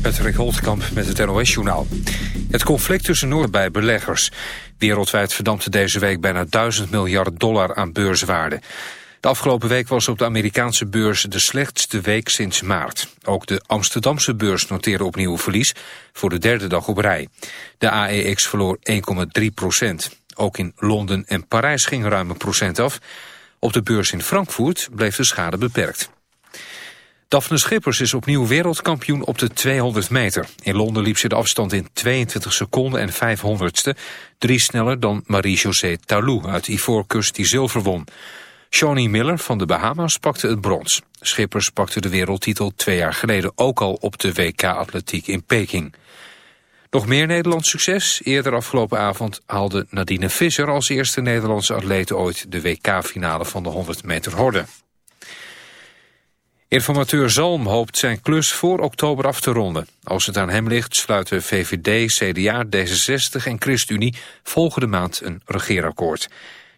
Patrick Holtkamp met het NOS-journaal. Het conflict tussen Noord bij beleggers. Wereldwijd verdampte deze week bijna 1000 miljard dollar aan beurswaarde. De afgelopen week was op de Amerikaanse beurs de slechtste week sinds maart. Ook de Amsterdamse beurs noteerde opnieuw verlies voor de derde dag op rij. De AEX verloor 1,3 procent. Ook in Londen en Parijs ging ruim een procent af. Op de beurs in Frankfurt bleef de schade beperkt. Daphne Schippers is opnieuw wereldkampioen op de 200 meter. In Londen liep ze de afstand in 22 seconden en 500ste. Drie sneller dan Marie-José Talou uit Ivoorkust die zilver won. Shawnee Miller van de Bahama's pakte het brons. Schippers pakte de wereldtitel twee jaar geleden ook al op de WK-atletiek in Peking. Nog meer Nederlands succes. Eerder afgelopen avond haalde Nadine Visser als eerste Nederlandse atleet ooit de WK-finale van de 100 meter horde. Informateur Zalm hoopt zijn klus voor oktober af te ronden. Als het aan hem ligt sluiten VVD, CDA, D66 en ChristenUnie volgende maand een regeerakkoord.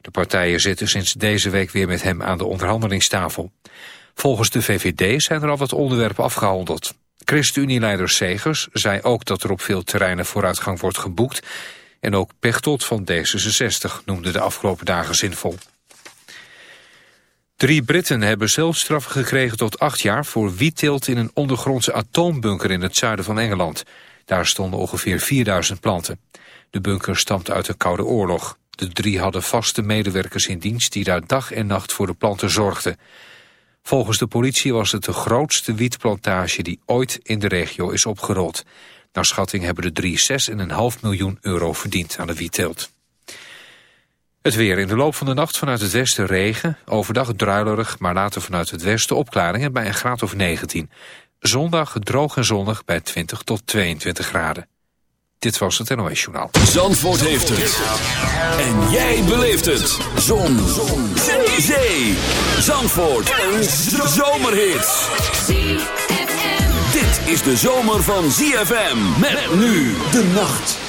De partijen zitten sinds deze week weer met hem aan de onderhandelingstafel. Volgens de VVD zijn er al wat onderwerpen afgehandeld. ChristenUnie-leider Segers zei ook dat er op veel terreinen vooruitgang wordt geboekt... en ook Pechtold van D66 noemde de afgelopen dagen zinvol. Drie Britten hebben zelfstraffen gekregen tot acht jaar voor wietteelt in een ondergrondse atoombunker in het zuiden van Engeland. Daar stonden ongeveer 4000 planten. De bunker stamt uit de Koude Oorlog. De drie hadden vaste medewerkers in dienst die daar dag en nacht voor de planten zorgden. Volgens de politie was het de grootste wietplantage die ooit in de regio is opgerold. Naar schatting hebben de drie 6,5 miljoen euro verdiend aan de wietteelt. Het weer in de loop van de nacht vanuit het westen regen. Overdag druilerig, maar later vanuit het westen opklaringen bij een graad of 19. Zondag droog en zonnig bij 20 tot 22 graden. Dit was het NOS Journaal. Zandvoort heeft het. En jij beleeft het. Zon. Zon. Zee. Zandvoort. Een zomerhit. Dit is de zomer van ZFM. Met nu de nacht.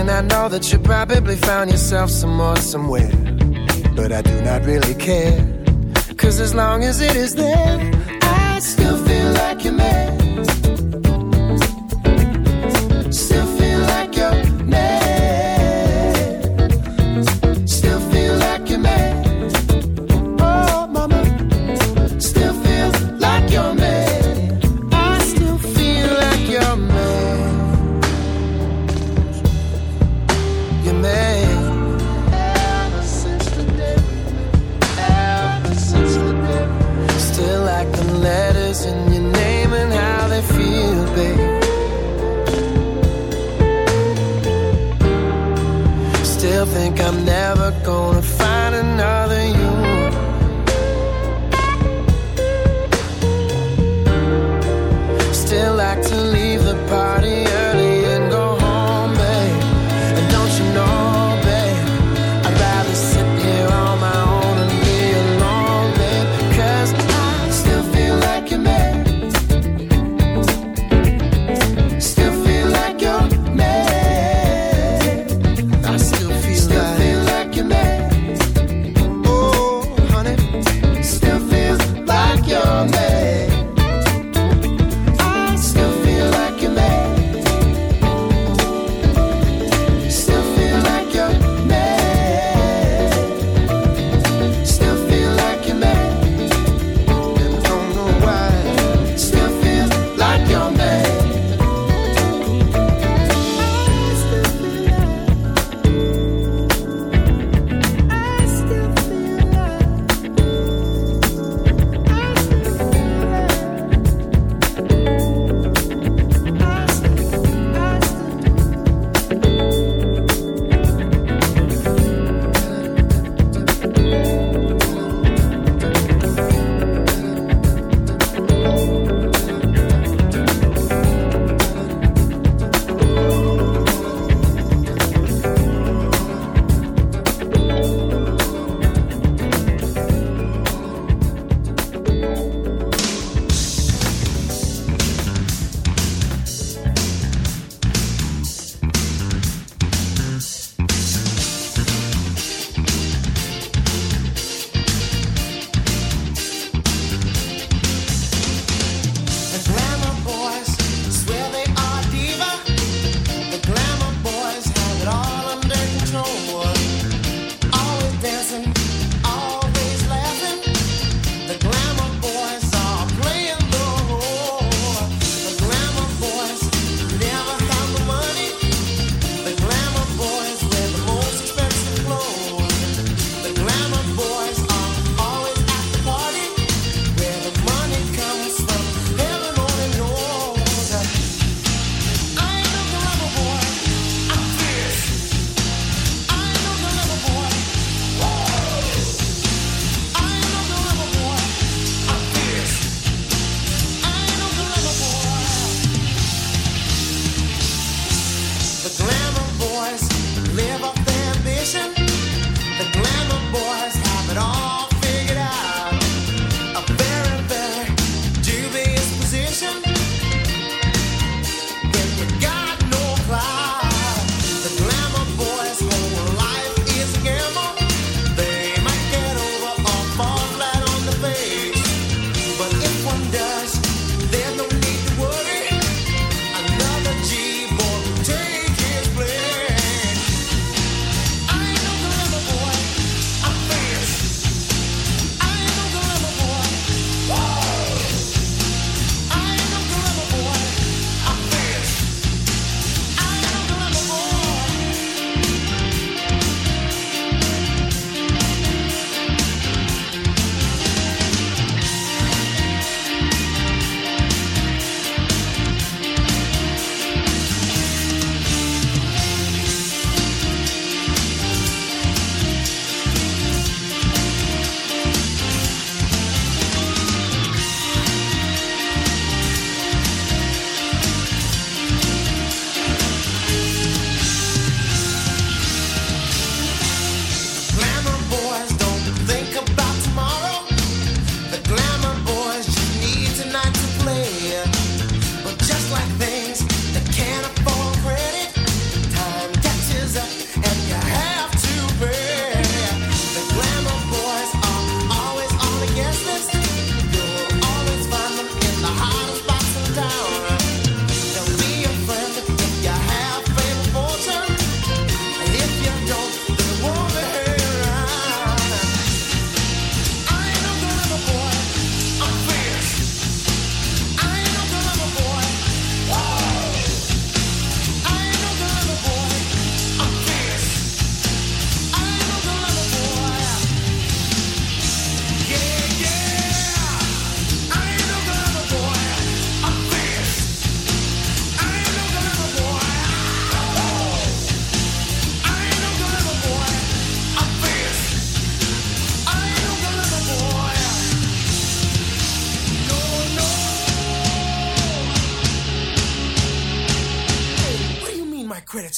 And I know that you probably found yourself some more somewhere, but I do not really care. Cause as long as it is there, I still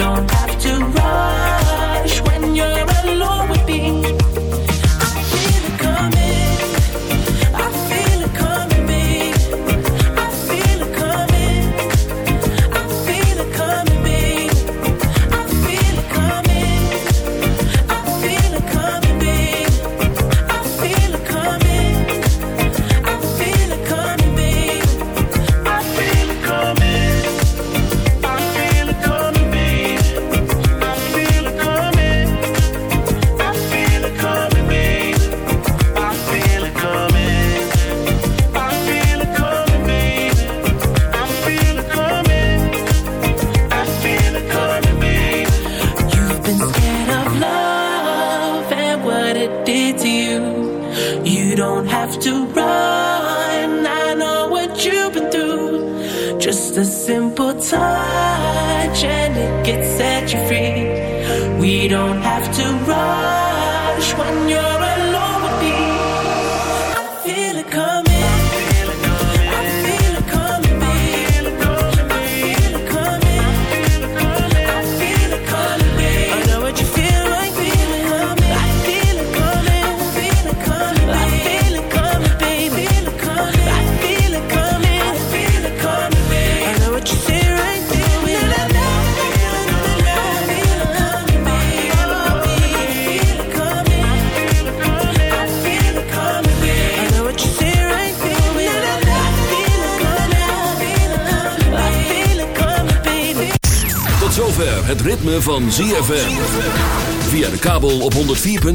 don't